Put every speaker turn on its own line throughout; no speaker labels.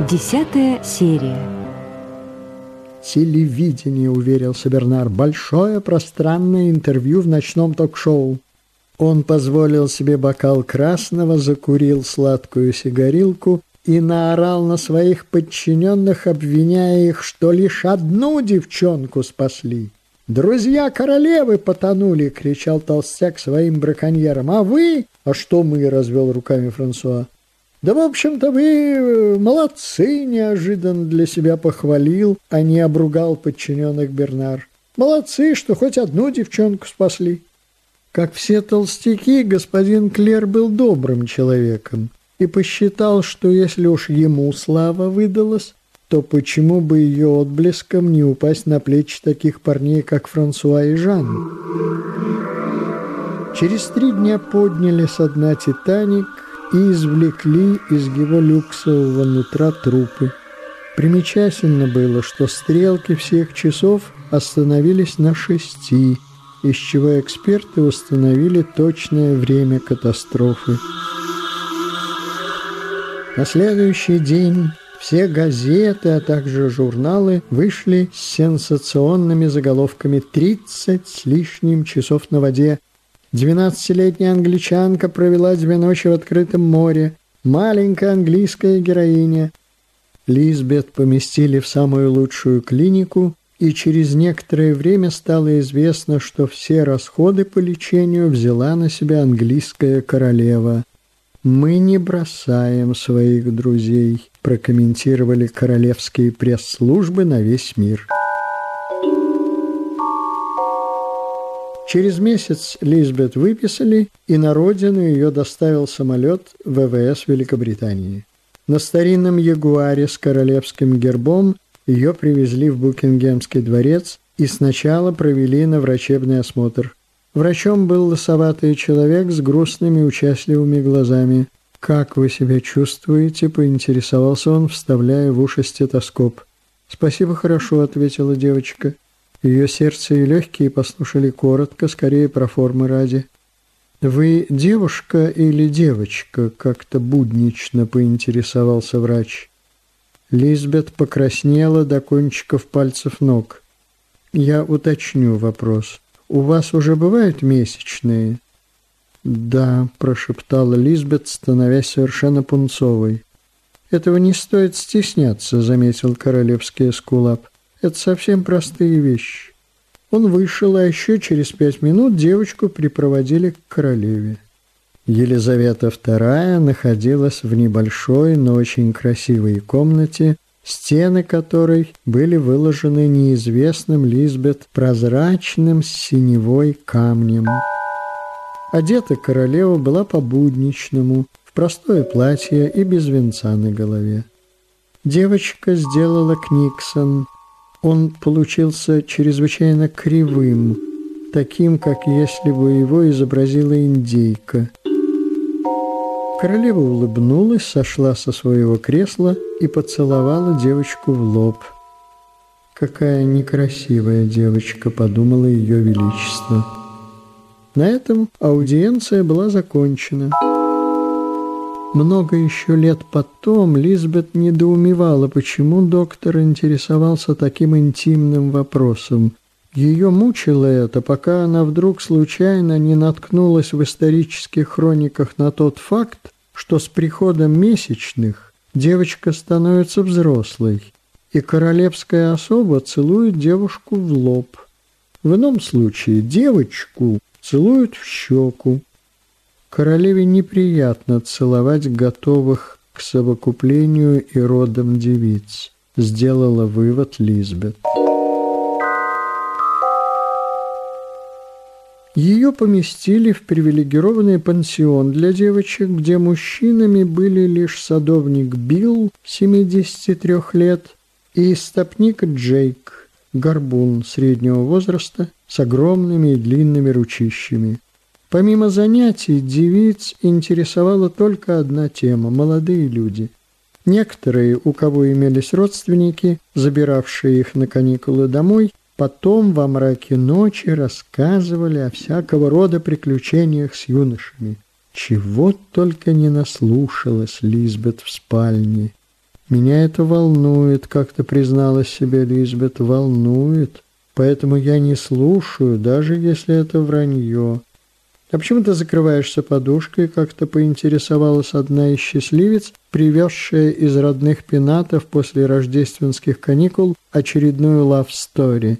Десятая серия.
Телевидение, уверился Бернар, большое пространное интервью в ночном ток-шоу. Он позволил себе бокал красного, закурил сладкую сигарилку и наорал на своих подчиненных, обвиняя их, что лишь одну девчонку спасли. «Друзья королевы потонули!» — кричал толстяк своим браконьерам. «А вы?» «А что мы?» — развел руками Франсуа. «Да, в общем-то, вы э, молодцы!» — неожиданно для себя похвалил, а не обругал подчиненных Бернар. «Молодцы, что хоть одну девчонку спасли!» Как все толстяки, господин Клер был добрым человеком и посчитал, что если уж ему слава выдалась, то почему бы ее отблеском не упасть на плечи таких парней, как Франсуа и Жан? Через три дня подняли со дна «Титаник» и извлекли из его люксового нутра трупы. Примечательно было, что стрелки всех часов остановились на шести, из чего эксперты установили точное время катастрофы. На следующий день все газеты, а также журналы вышли с сенсационными заголовками «30 с лишним часов на воде», «12-летняя англичанка провела две ночи в открытом море», «Маленькая английская героиня». Лизбет поместили в самую лучшую клинику, и через некоторое время стало известно, что все расходы по лечению взяла на себя английская королева – «Мы не бросаем своих друзей», прокомментировали королевские пресс-службы на весь мир. Через месяц Лизбет выписали, и на родину ее доставил самолет ВВС Великобритании. На старинном ягуаре с королевским гербом ее привезли в Букингемский дворец и сначала провели на врачебный осмотр. Врачом был лысоватый человек с грустными участливыми глазами. «Как вы себя чувствуете?» – поинтересовался он, вставляя в уши стетоскоп. «Спасибо, хорошо», – ответила девочка. Ее сердце и легкие послушали коротко, скорее про формы ради. «Вы девушка или девочка?» – как-то буднично поинтересовался врач. Лизбет покраснела до кончиков пальцев ног. «Я уточню вопрос». «У вас уже бывают месячные?» «Да», – прошептала Лизбет, становясь совершенно пунцовой. «Этого не стоит стесняться», – заметил королевский эскулап. «Это совсем простые вещи». Он вышел, а еще через пять минут девочку припроводили к королеве. Елизавета II находилась в небольшой, но очень красивой комнате, стены которой были выложены неизвестным Лизбет прозрачным синевой камнем. Одета королева была по-будничному, в простое платье и без венца на голове. Девочка сделала Книксон. Он получился чрезвычайно кривым, таким, как если бы его изобразила индейка – Королева улыбнулась, сошла со своего кресла и поцеловала девочку в лоб. «Какая некрасивая девочка», — подумала ее величество. На этом аудиенция была закончена. Много еще лет потом Лизбет недоумевала, почему доктор интересовался таким интимным вопросом. Ее мучило это, пока она вдруг случайно не наткнулась в исторических хрониках на тот факт, что с приходом месячных девочка становится взрослой, и королевская особа целует девушку в лоб. В ином случае девочку целуют в щеку. Королеве неприятно целовать готовых к совокуплению и родам девиц, сделала вывод Лизбет. Ее поместили в привилегированный пансион для девочек, где мужчинами были лишь садовник Билл, 73 лет, и стопник Джейк, горбун среднего возраста, с огромными и длинными ручищами. Помимо занятий, девиц интересовала только одна тема – молодые люди. Некоторые, у кого имелись родственники, забиравшие их на каникулы домой – Потом во мраке ночи рассказывали о всякого рода приключениях с юношами. Чего только не наслушалась Лизбет в спальне. «Меня это волнует», — как-то призналась себе Лизбет, — «волнует, поэтому я не слушаю, даже если это вранье». «А почему ты закрываешься подушкой?» — как-то поинтересовалась одна из счастливец, привезшая из родных пенатов после рождественских каникул очередную лав-стори.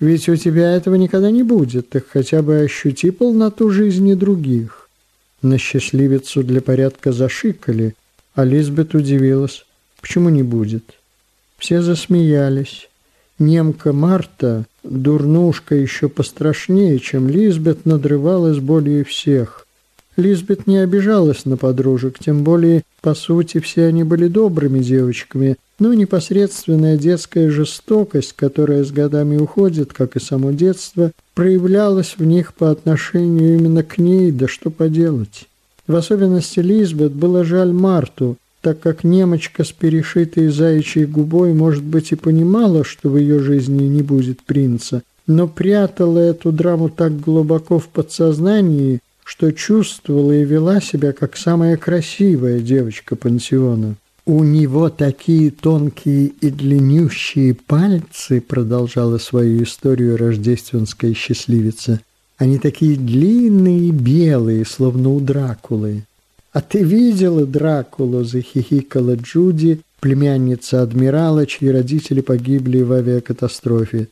«Ведь у тебя этого никогда не будет, так хотя бы ощути полноту жизни других». На счастливицу для порядка зашикали, а Лизбет удивилась. Почему не будет? Все засмеялись. Немка Марта, дурнушка еще пострашнее, чем Лизбет, надрывалась более всех. Лизбет не обижалась на подружек, тем более, по сути, все они были добрыми девочками, но непосредственная детская жестокость, которая с годами уходит, как и само детство, проявлялась в них по отношению именно к ней, да что поделать. В особенности Лизбет было жаль Марту, так как немочка с перешитой заячьей губой, может быть, и понимала, что в ее жизни не будет принца, но прятала эту драму так глубоко в подсознании, что чувствовала и вела себя как самая красивая девочка пансиона. «У него такие тонкие и длиннющие пальцы», продолжала свою историю рождественская счастливица. «Они такие длинные и белые, словно у Дракулы. «А ты видела Дракулу?» – захихикала Джуди, племянница адмирала, чьи родители погибли в авиакатастрофе.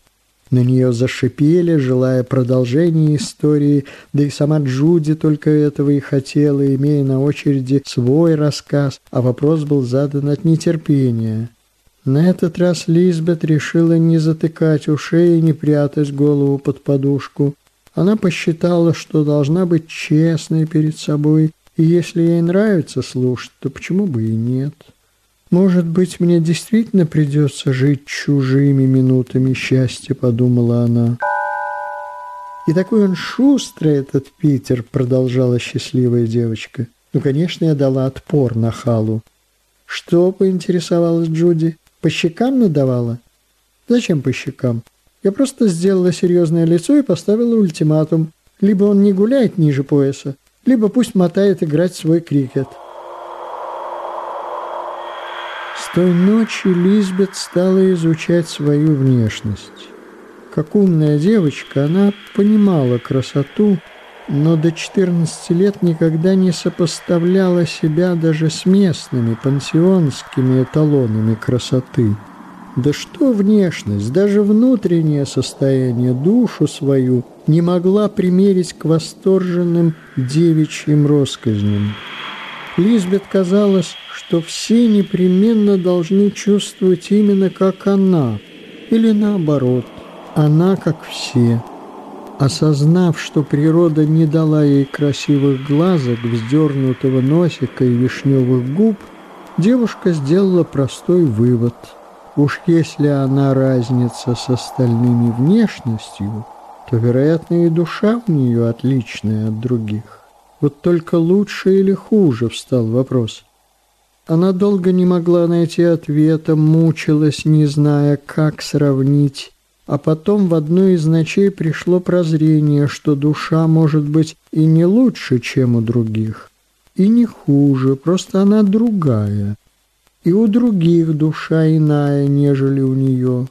На нее зашипели, желая продолжения истории, да и сама Джуди только этого и хотела, имея на очереди свой рассказ, а вопрос был задан от нетерпения. На этот раз Лизбет решила не затыкать ушей и не прятать голову под подушку. Она посчитала, что должна быть честной перед собой и если ей нравится слушать, то почему бы и нет? Может быть, мне действительно придется жить чужими минутами счастья, подумала она. И такой он шустрый, этот Питер, продолжала счастливая девочка. Ну, конечно, я дала отпор на халу. Что, поинтересовалась Джуди? По щекам надавала? Зачем по щекам? Я просто сделала серьезное лицо и поставила ультиматум. Либо он не гуляет ниже пояса, либо пусть мотает играть свой крикет. С той ночи Лизбет стала изучать свою внешность. Как умная девочка, она понимала красоту, но до 14 лет никогда не сопоставляла себя даже с местными пансионскими эталонами красоты. Да что внешность, даже внутреннее состояние, душу свою не могла примерить к восторженным девичьим росказням. Лизбет казалось, что все непременно должны чувствовать именно как она, или наоборот, она как все. Осознав, что природа не дала ей красивых глазок, вздернутого носика и вишневых губ, девушка сделала простой вывод – Уж если она разница с остальными внешностью, то, вероятно, и душа в нее отличная от других. Вот только лучше или хуже встал вопрос. Она долго не могла найти ответа, мучилась, не зная, как сравнить. А потом в одну из ночей пришло прозрение, что душа может быть и не лучше, чем у других, и не хуже, просто она другая – и у других душа иная, нежели у нее.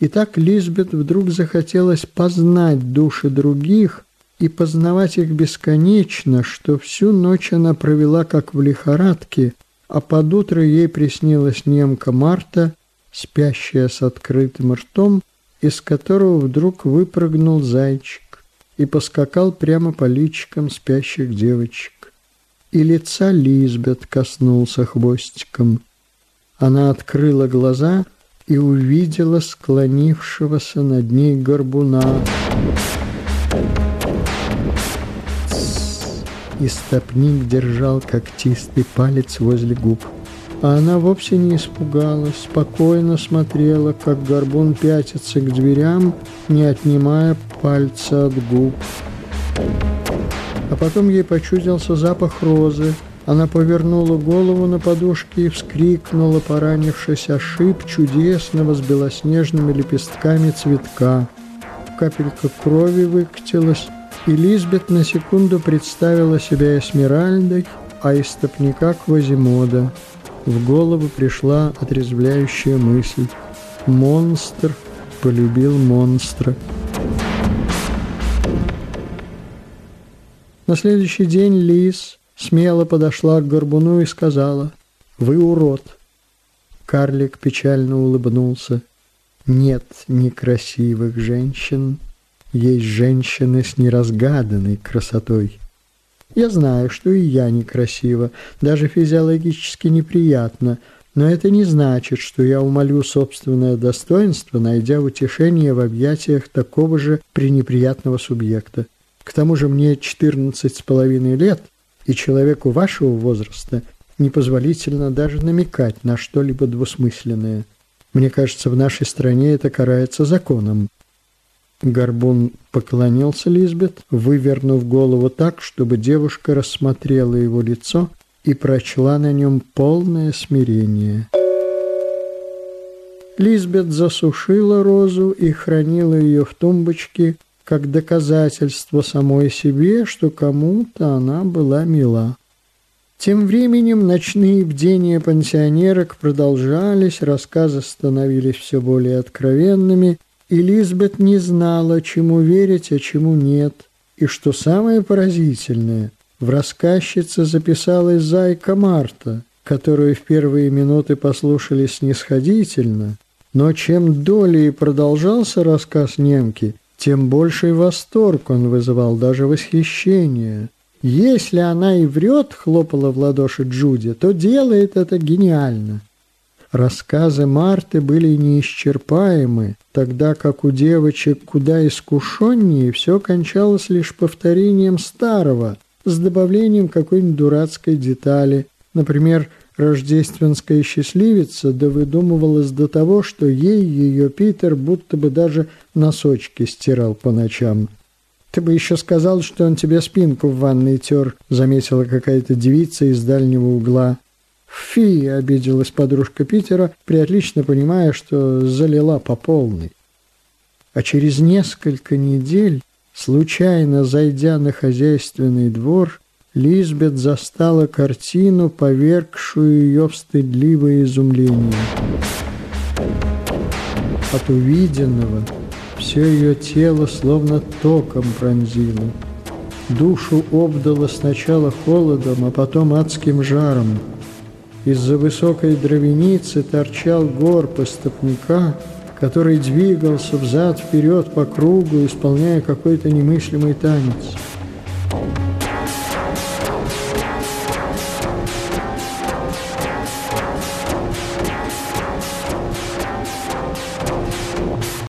И так Лизбет вдруг захотелось познать души других и познавать их бесконечно, что всю ночь она провела как в лихорадке, а под утро ей приснилась немка Марта, спящая с открытым ртом, из которого вдруг выпрыгнул зайчик и поскакал прямо по личикам спящих девочек и лица Лизбет коснулся хвостиком. Она открыла глаза и увидела склонившегося над ней горбуна. И стопник держал когтистый палец возле губ. А она вовсе не испугалась, спокойно смотрела, как горбун пятится к дверям, не отнимая пальца от губ. А потом ей почудился запах розы. Она повернула голову на подушке и вскрикнула, поранившись о шип чудесного с белоснежными лепестками цветка. Капелька крови выкатилась, и Лизбет на секунду представила себя Эсмеральдой, а из стопника Квазимода. в голову пришла отрезвляющая мысль. Монстр полюбил монстра. На следующий день Лис смело подошла к горбуну и сказала «Вы урод». Карлик печально улыбнулся. «Нет некрасивых женщин, есть женщины с неразгаданной красотой». Я знаю, что и я некрасива, даже физиологически неприятно, но это не значит, что я умолю собственное достоинство, найдя утешение в объятиях такого же пренеприятного субъекта. К тому же мне 14 с половиной лет, и человеку вашего возраста непозволительно даже намекать на что-либо двусмысленное. Мне кажется, в нашей стране это карается законом. Горбун поклонился Лизбет, вывернув голову так, чтобы девушка рассмотрела его лицо и прочла на нем полное смирение. Лизбет засушила розу и хранила ее в тумбочке, как доказательство самой себе, что кому-то она была мила. Тем временем ночные бдения пансионерок продолжались, рассказы становились все более откровенными, и Лизбет не знала, чему верить, а чему нет. И что самое поразительное, в рассказчице записалась зайка Марта, которую в первые минуты послушали снисходительно, но чем долей продолжался рассказ немки, тем больший восторг он вызывал, даже восхищение. Если она и врет, хлопала в ладоши Джуди, то делает это гениально. Рассказы Марты были неисчерпаемы, тогда как у девочек куда искушеннее все кончалось лишь повторением старого, с добавлением какой-нибудь дурацкой детали. Например, рождественская счастливица довыдумывалась до того, что ей ее Питер будто бы даже носочки стирал по ночам. «Ты бы еще сказал, что он тебе спинку в ванной тер», — заметила какая-то девица из дальнего угла. «Фи!» — обиделась подружка Питера, приотлично понимая, что залила по полной. А через несколько недель, случайно зайдя на хозяйственный двор, Лизбет застала картину, повергшую ее в стыдливое изумление. От увиденного все ее тело словно током пронзило. Душу обдало сначала холодом, а потом адским жаром. Из-за высокой дровяницы торчал горб истопника, который двигался взад-вперед по кругу, исполняя какой-то немыслимый танец.